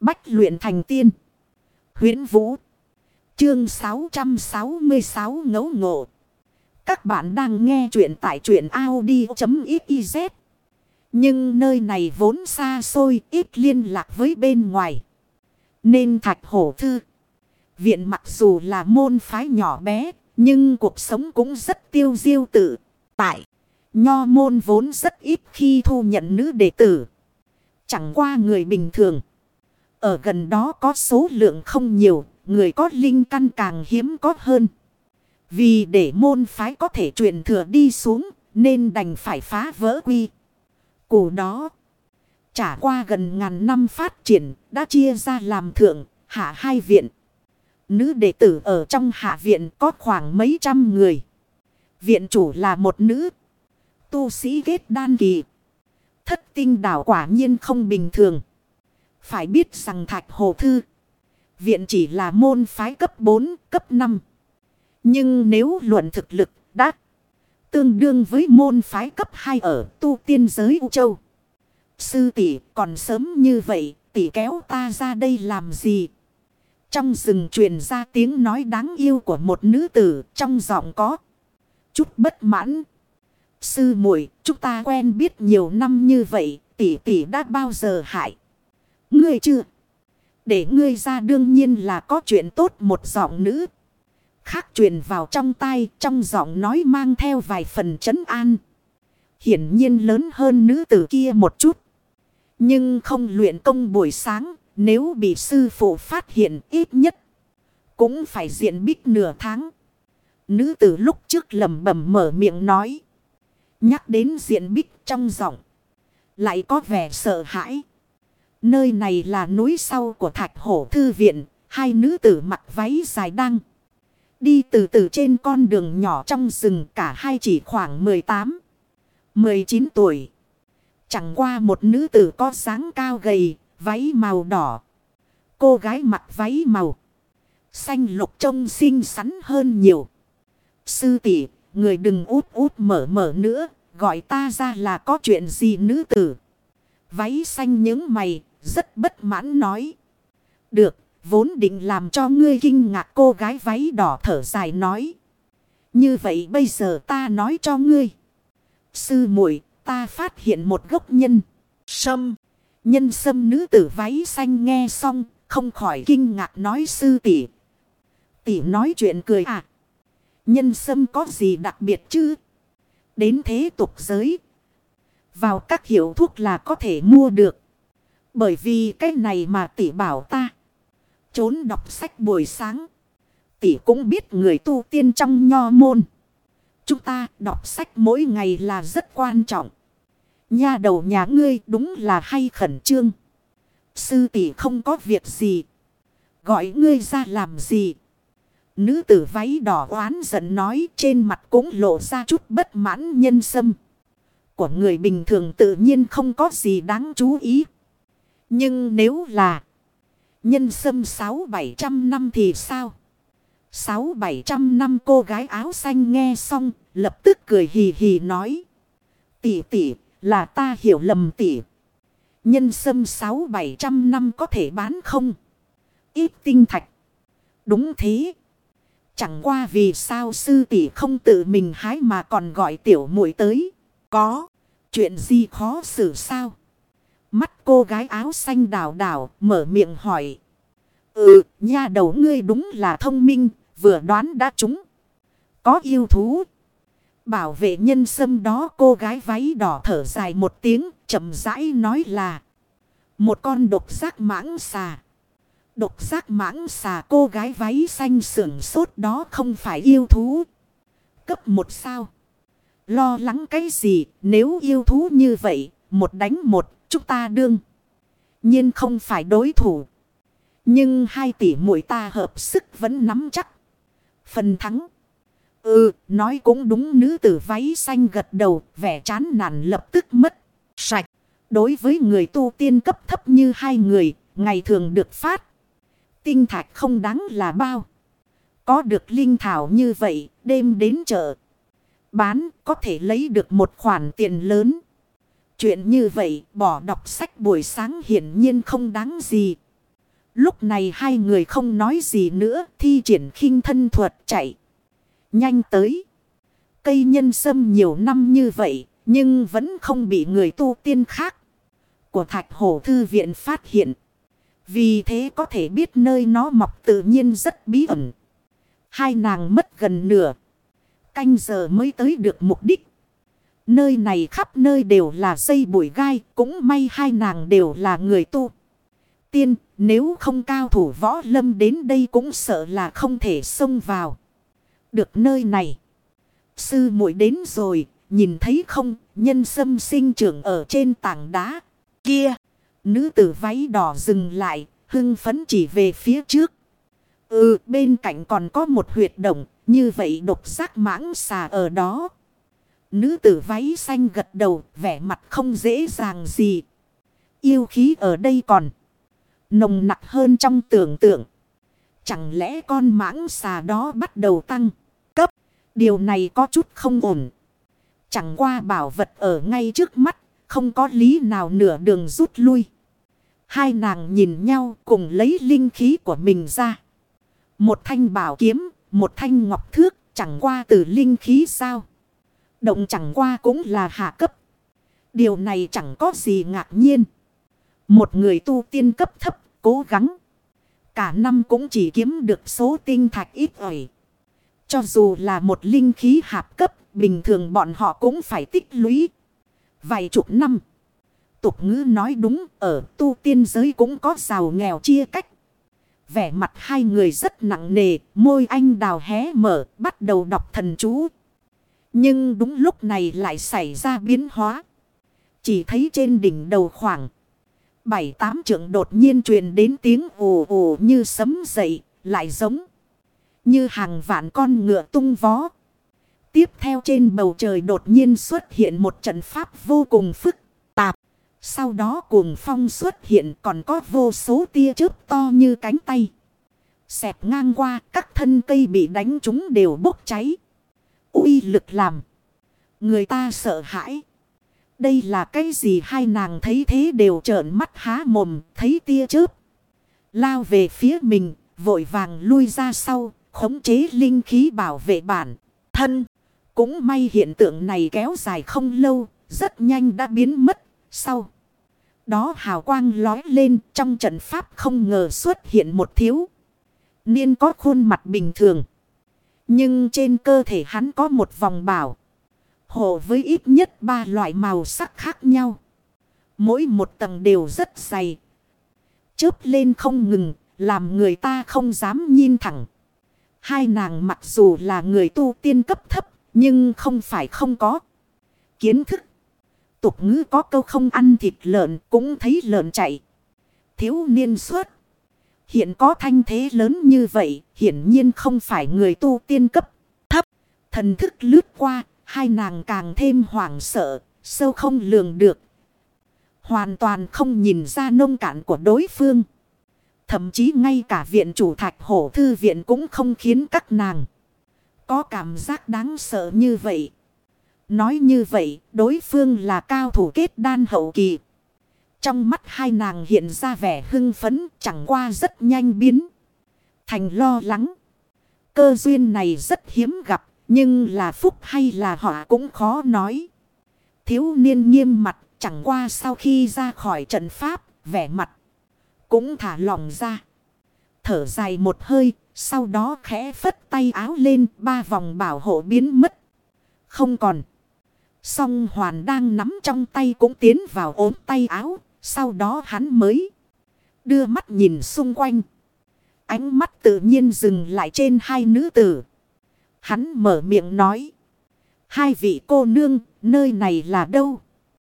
Bách luyện thành tiên. huyễn Vũ. Chương 666 ngấu ngộ. Các bạn đang nghe truyện tại truyện Audi.xyz. Nhưng nơi này vốn xa xôi, ít liên lạc với bên ngoài. Nên thạch hổ thư. Viện mặc dù là môn phái nhỏ bé. Nhưng cuộc sống cũng rất tiêu diêu tự. Tại. Nho môn vốn rất ít khi thu nhận nữ đệ tử. Chẳng qua người bình thường. Ở gần đó có số lượng không nhiều. Người có linh căn càng hiếm có hơn. Vì để môn phái có thể truyền thừa đi xuống. Nên đành phải phá vỡ quy. Củ đó. Trả qua gần ngàn năm phát triển. Đã chia ra làm thượng. Hạ hai viện. Nữ đệ tử ở trong hạ viện có khoảng mấy trăm người. Viện chủ là một nữ. Tu sĩ kết đan kỳ. Thất tinh đảo quả nhiên không bình thường. Phải biết rằng thạch hồ thư. Viện chỉ là môn phái cấp 4, cấp 5. Nhưng nếu luận thực lực đã tương đương với môn phái cấp 2 ở tu tiên giới U Châu. Sư tỷ còn sớm như vậy, tỷ kéo ta ra đây làm gì? Trong rừng truyền ra tiếng nói đáng yêu của một nữ tử trong giọng có chút bất mãn. Sư muội chúng ta quen biết nhiều năm như vậy, tỷ tỷ đã bao giờ hại. Ngươi chưa? Để ngươi ra đương nhiên là có chuyện tốt một giọng nữ. Khác truyền vào trong tay, trong giọng nói mang theo vài phần trấn an. Hiển nhiên lớn hơn nữ tử kia một chút. Nhưng không luyện công buổi sáng, nếu bị sư phụ phát hiện ít nhất. Cũng phải diện bích nửa tháng. Nữ tử lúc trước lầm bẩm mở miệng nói. Nhắc đến diện bích trong giọng. Lại có vẻ sợ hãi. Nơi này là núi sau của thạch hổ thư viện. Hai nữ tử mặc váy dài đăng. Đi từ từ trên con đường nhỏ trong rừng cả hai chỉ khoảng 18, 19 tuổi. Chẳng qua một nữ tử có dáng cao gầy, váy màu đỏ. Cô gái mặc váy màu xanh lục trông xinh xắn hơn nhiều. Sư tỷ người đừng út út mở mở nữa, gọi ta ra là có chuyện gì nữ tử. Váy xanh những mày, rất bất mãn nói. Được, vốn định làm cho ngươi kinh ngạc cô gái váy đỏ thở dài nói. Như vậy bây giờ ta nói cho ngươi. Sư muội ta phát hiện một gốc nhân. Sâm. Nhân sâm nữ tử váy xanh nghe xong, không khỏi kinh ngạc nói sư tỷ. Tỷ nói chuyện cười à. Nhân sâm có gì đặc biệt chứ? Đến thế tục giới. Vào các hiệu thuốc là có thể mua được. Bởi vì cái này mà tỷ bảo ta. Trốn đọc sách buổi sáng. Tỷ cũng biết người tu tiên trong nho môn. Chúng ta đọc sách mỗi ngày là rất quan trọng. Nha đầu nhà ngươi đúng là hay khẩn trương. Sư tỷ không có việc gì. Gọi ngươi ra làm gì. Nữ tử váy đỏ oán giận nói trên mặt cũng lộ ra chút bất mãn nhân sâm. Của người bình thường tự nhiên không có gì đáng chú ý. Nhưng nếu là nhân sâm sáu bảy trăm năm thì sao? Sáu bảy trăm năm cô gái áo xanh nghe xong, lập tức cười hì hì nói. Tỷ tỷ là ta hiểu lầm tỷ. Nhân sâm sáu bảy trăm năm có thể bán không? Ít tinh thạch. Đúng thế. Chẳng qua vì sao sư tỷ không tự mình hái mà còn gọi tiểu muội tới. Có. Chuyện gì khó xử sao? Mắt cô gái áo xanh đào đào mở miệng hỏi. Ừ, nha đầu ngươi đúng là thông minh, vừa đoán đã trúng. Có yêu thú. Bảo vệ nhân sâm đó cô gái váy đỏ thở dài một tiếng, chậm rãi nói là. Một con độc giác mãng xà. Độc giác mãng xà cô gái váy xanh sưởng sốt đó không phải yêu thú. Cấp một sao. Lo lắng cái gì nếu yêu thú như vậy. Một đánh một chúng ta đương. nhiên không phải đối thủ. Nhưng hai tỷ muội ta hợp sức vẫn nắm chắc. Phần thắng. Ừ, nói cũng đúng nữ tử váy xanh gật đầu, vẻ chán nản lập tức mất. Sạch. Đối với người tu tiên cấp thấp như hai người, ngày thường được phát. Tinh thạch không đáng là bao. Có được linh thảo như vậy, đêm đến chợ. Bán có thể lấy được một khoản tiền lớn. Chuyện như vậy bỏ đọc sách buổi sáng hiển nhiên không đáng gì. Lúc này hai người không nói gì nữa, thi triển khinh thân thuật chạy. Nhanh tới. Cây nhân sâm nhiều năm như vậy, nhưng vẫn không bị người tu tiên khác của thạch hổ thư viện phát hiện. Vì thế có thể biết nơi nó mọc tự nhiên rất bí ẩn. Hai nàng mất gần nửa. Canh giờ mới tới được mục đích. Nơi này khắp nơi đều là dây bụi gai. Cũng may hai nàng đều là người tu. Tiên, nếu không cao thủ võ lâm đến đây cũng sợ là không thể xông vào. Được nơi này. Sư muội đến rồi. Nhìn thấy không nhân sâm sinh trưởng ở trên tảng đá. Kia. Nữ tử váy đỏ dừng lại. Hưng phấn chỉ về phía trước. Ừ bên cạnh còn có một huyệt động. Như vậy độc giác mãng xà ở đó. Nữ tử váy xanh gật đầu. Vẻ mặt không dễ dàng gì. Yêu khí ở đây còn. Nồng nặc hơn trong tưởng tượng. Chẳng lẽ con mãng xà đó bắt đầu tăng cấp. Điều này có chút không ổn. Chẳng qua bảo vật ở ngay trước mắt. Không có lý nào nửa đường rút lui. Hai nàng nhìn nhau cùng lấy linh khí của mình ra. Một thanh bảo kiếm, một thanh ngọc thước, chẳng qua từ linh khí sao. Động chẳng qua cũng là hạ cấp. Điều này chẳng có gì ngạc nhiên. Một người tu tiên cấp thấp, cố gắng. Cả năm cũng chỉ kiếm được số tinh thạch ít ỏi. Cho dù là một linh khí hạp cấp, bình thường bọn họ cũng phải tích lũy. Vài chục năm. Tục ngữ nói đúng, ở tu tiên giới cũng có giàu nghèo chia cách. Vẻ mặt hai người rất nặng nề, môi anh đào hé mở, bắt đầu đọc thần chú. Nhưng đúng lúc này lại xảy ra biến hóa. Chỉ thấy trên đỉnh đầu khoảng bảy tám trượng đột nhiên truyền đến tiếng ồ ồ như sấm dậy, lại giống như hàng vạn con ngựa tung vó. Tiếp theo trên bầu trời đột nhiên xuất hiện một trận pháp vô cùng phức tạp. Sau đó cuồng phong xuất hiện còn có vô số tia chớp to như cánh tay. Xẹp ngang qua các thân cây bị đánh chúng đều bốc cháy uy lực làm. Người ta sợ hãi. Đây là cái gì hai nàng thấy thế đều trợn mắt há mồm, thấy tia chớp. Lao về phía mình, vội vàng lui ra sau, khống chế linh khí bảo vệ bản thân. Cũng may hiện tượng này kéo dài không lâu, rất nhanh đã biến mất sau đó hào quang lói lên, trong trận pháp không ngờ xuất hiện một thiếu. Niên có khuôn mặt bình thường. Nhưng trên cơ thể hắn có một vòng bảo. Hộ với ít nhất ba loại màu sắc khác nhau. Mỗi một tầng đều rất dày. Chớp lên không ngừng, làm người ta không dám nhìn thẳng. Hai nàng mặc dù là người tu tiên cấp thấp, nhưng không phải không có kiến thức tục ngữ có câu không ăn thịt lợn cũng thấy lợn chạy. Thiếu niên suốt. Hiện có thanh thế lớn như vậy, hiển nhiên không phải người tu tiên cấp thấp. Thần thức lướt qua, hai nàng càng thêm hoảng sợ, sâu không lường được. Hoàn toàn không nhìn ra nông cạn của đối phương. Thậm chí ngay cả viện chủ thạch hổ thư viện cũng không khiến các nàng có cảm giác đáng sợ như vậy. Nói như vậy, đối phương là cao thủ kết đan hậu kỳ. Trong mắt hai nàng hiện ra vẻ hưng phấn chẳng qua rất nhanh biến. Thành lo lắng. Cơ duyên này rất hiếm gặp, nhưng là phúc hay là họ cũng khó nói. Thiếu niên nghiêm mặt, chẳng qua sau khi ra khỏi trận pháp, vẻ mặt cũng thả lòng ra. Thở dài một hơi, sau đó khẽ phất tay áo lên, ba vòng bảo hộ biến mất. Không còn. Song hoàn đang nắm trong tay cũng tiến vào ốm tay áo. Sau đó hắn mới đưa mắt nhìn xung quanh. Ánh mắt tự nhiên dừng lại trên hai nữ tử. Hắn mở miệng nói. Hai vị cô nương, nơi này là đâu?